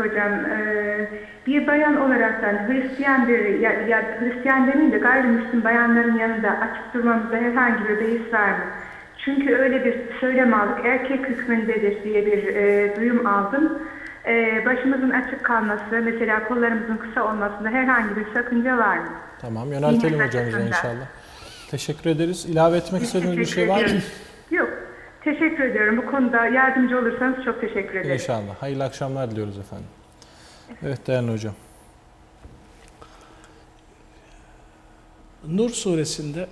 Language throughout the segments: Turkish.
hocam. Ee, bir bayan olaraktan Hristiyan bir ya, ya Hristiyan demeyeyim de gayrimüslim bayanların yanında açık durmamızda herhangi bir beis var mı? Çünkü öyle bir söylem aldık. Erkek hükmündedir diye bir e, duyum aldım. E, başımızın açık kalması, mesela kollarımızın kısa olmasında herhangi bir sakınca var mı? Tamam yöneltelim hocamıza inşallah. Teşekkür ederiz. İlave etmek istediğiniz bir şey var mı? Yok. Teşekkür ediyorum. Bu konuda yardımcı olursanız çok teşekkür ederim. İnşallah. Hayırlı akşamlar diliyoruz efendim. Evet değerli hocam. Nur suresinde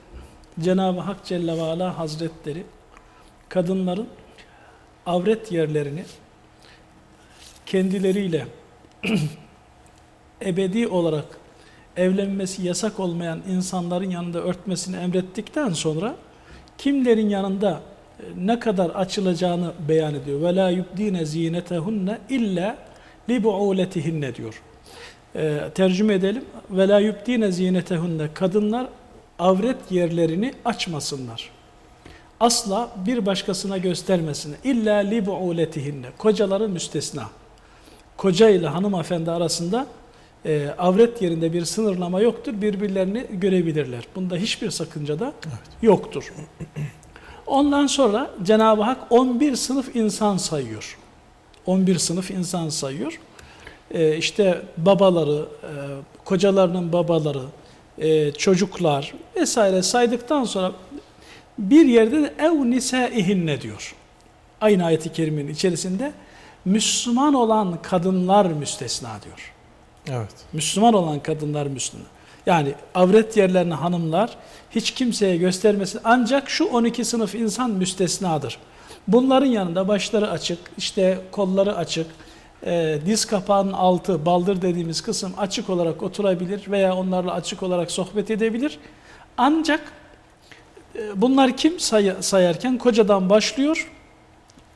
Cenab-ı Hak Celle ve Ala Hazretleri kadınların avret yerlerini kendileriyle ebedi olarak evlenmesi yasak olmayan insanların yanında örtmesini emrettikten sonra kimlerin yanında ne kadar açılacağını beyan ediyor. Ve la yubdine zinetehunne illa li buuletihinne diyor. Ee, tercüme edelim. Ve la yubdine zinetehunne kadınlar avret yerlerini açmasınlar. Asla bir başkasına göstermesinler. İlla li buuletihinne. Kocaları müstesna. Koca ile hanımefendi arasında e, avret yerinde bir sınırlama yoktur. Birbirlerini görebilirler. Bunda hiçbir sakınca da yoktur. Ondan sonra Cenab-ı Hak 11 sınıf insan sayıyor. 11 sınıf insan sayıyor. Ee, işte babaları, e, kocalarının babaları, e, çocuklar vesaire saydıktan sonra bir yerde de ev nisaihinne diyor. Aynı ayeti kerimenin içerisinde Müslüman olan kadınlar müstesna diyor. Evet. Müslüman olan kadınlar Müslüman. Yani avret yerlerini hanımlar hiç kimseye göstermesin. Ancak şu 12 sınıf insan müstesnadır. Bunların yanında başları açık, işte kolları açık, e, diz kapağının altı, baldır dediğimiz kısım açık olarak oturabilir veya onlarla açık olarak sohbet edebilir. Ancak e, bunlar kim say sayarken kocadan başlıyor,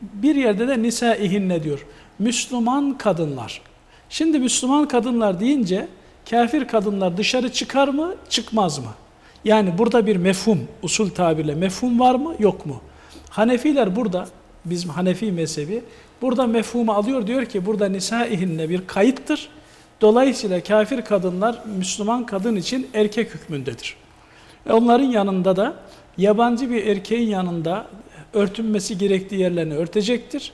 bir yerde de nisaihinne diyor. Müslüman kadınlar. Şimdi Müslüman kadınlar deyince kafir kadınlar dışarı çıkar mı, çıkmaz mı? Yani burada bir mefhum, usul tabirle mefhum var mı, yok mu? Hanefiler burada, bizim Hanefi mezhebi, burada mefhumu alıyor diyor ki burada nisaihinne bir kayıttır. Dolayısıyla kafir kadınlar Müslüman kadın için erkek hükmündedir. Ve onların yanında da yabancı bir erkeğin yanında örtünmesi gerektiği yerlerini örtecektir.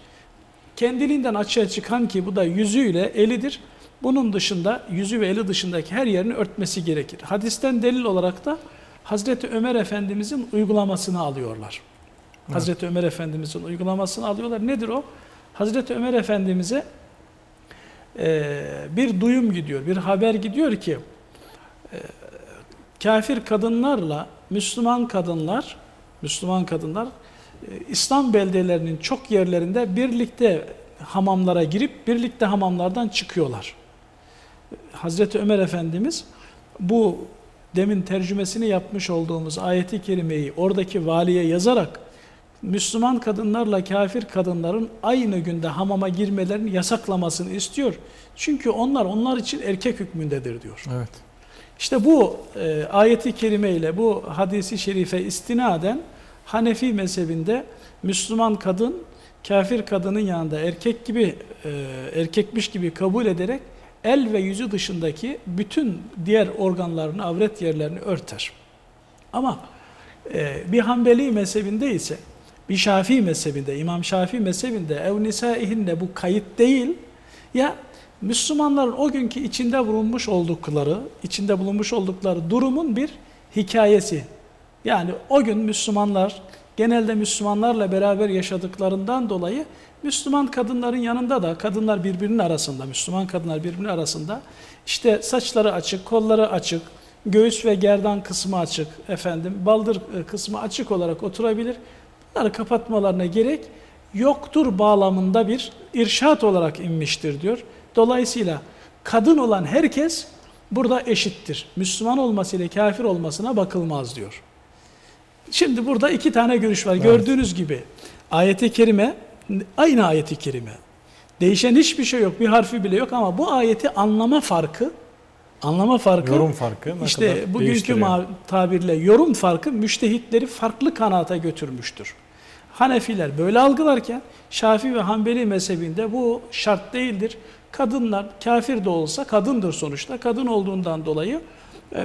Kendiliğinden açığa çıkan ki bu da yüzüyle elidir. Bunun dışında yüzü ve eli dışındaki her yerini örtmesi gerekir. Hadisten delil olarak da Hazreti Ömer Efendimizin uygulamasını alıyorlar. Hazreti Ömer Efendimizin uygulamasını alıyorlar. Nedir o? Hazreti Ömer Efendimiz'e e, bir duyum gidiyor, bir haber gidiyor ki e, kafir kadınlarla Müslüman kadınlar, Müslüman kadınlar e, İslam beldelerinin çok yerlerinde birlikte hamamlara girip birlikte hamamlardan çıkıyorlar. Hazreti Ömer Efendimiz bu demin tercümesini yapmış olduğumuz ayeti kerimeyi oradaki valiye yazarak Müslüman kadınlarla kafir kadınların aynı günde hamama girmelerini yasaklamasını istiyor. Çünkü onlar onlar için erkek hükmündedir diyor. Evet. İşte bu e, ayeti kerime ile bu hadisi şerife istinaden Hanefi mezhebinde Müslüman kadın kafir kadının yanında erkek gibi e, erkekmiş gibi kabul ederek el ve yüzü dışındaki bütün diğer organlarını, avret yerlerini örter. Ama e, bir Hanbeli mezhebinde ise bir Şafii mezhebinde, İmam Şafii mezhebinde ev nisaihinne bu kayıt değil. Ya Müslümanların o günkü içinde bulunmuş oldukları, içinde bulunmuş oldukları durumun bir hikayesi. Yani o gün Müslümanlar genelde Müslümanlarla beraber yaşadıklarından dolayı Müslüman kadınların yanında da kadınlar birbirinin arasında, Müslüman kadınlar birbirinin arasında işte saçları açık, kolları açık, göğüs ve gerdan kısmı açık, efendim baldır e, kısmı açık olarak oturabilir. Bunları kapatmalarına gerek yoktur bağlamında bir irşat olarak inmiştir diyor. Dolayısıyla kadın olan herkes burada eşittir. Müslüman olmasıyla kafir olmasına bakılmaz diyor. Şimdi burada iki tane görüş var. Evet. Gördüğünüz gibi ayeti kerime aynı ayeti kerime. Değişen hiçbir şey yok. Bir harfi bile yok ama bu ayeti anlama farkı anlama farkı Yorum farkı işte bugünkü tabirle yorum farkı müştehitleri farklı kanaata götürmüştür. Hanefiler böyle algılarken Şafii ve Hanbeli mezhebinde bu şart değildir. kadınlar kafir de olsa kadındır sonuçta. Kadın olduğundan dolayı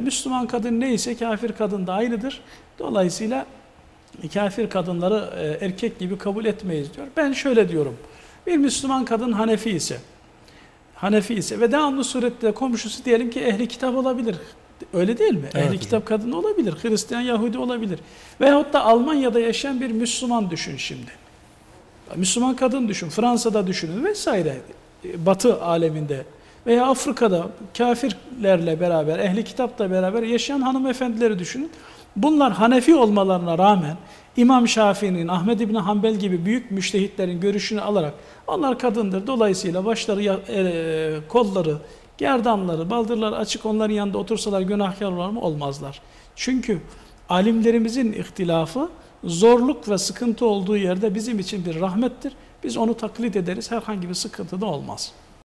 Müslüman kadın neyse kafir kadın da aynıdır. Dolayısıyla kafir kadınları e, erkek gibi kabul etmeyiz diyor. Ben şöyle diyorum. Bir Müslüman kadın Hanefi ise Hanefi ise ve devamlı surette komşusu diyelim ki ehli kitap olabilir. Öyle değil mi? Evet ehli kitap kadın olabilir. Hristiyan, Yahudi olabilir. Veyahut da Almanya'da yaşayan bir Müslüman düşün şimdi. Müslüman kadın düşün. Fransa'da düşünün vesaire. E, Batı aleminde veya Afrika'da kafirlerle beraber, ehli kitapla beraber yaşayan hanımefendileri düşünün. Bunlar Hanefi olmalarına rağmen İmam Şafii'nin, Ahmed İbni Hanbel gibi büyük müştehitlerin görüşünü alarak onlar kadındır. Dolayısıyla başları, e, kolları, gerdanları, baldırları açık onların yanında otursalar günahkar olur mu? Olmazlar. Çünkü alimlerimizin ihtilafı zorluk ve sıkıntı olduğu yerde bizim için bir rahmettir. Biz onu taklit ederiz. Herhangi bir sıkıntı da olmaz.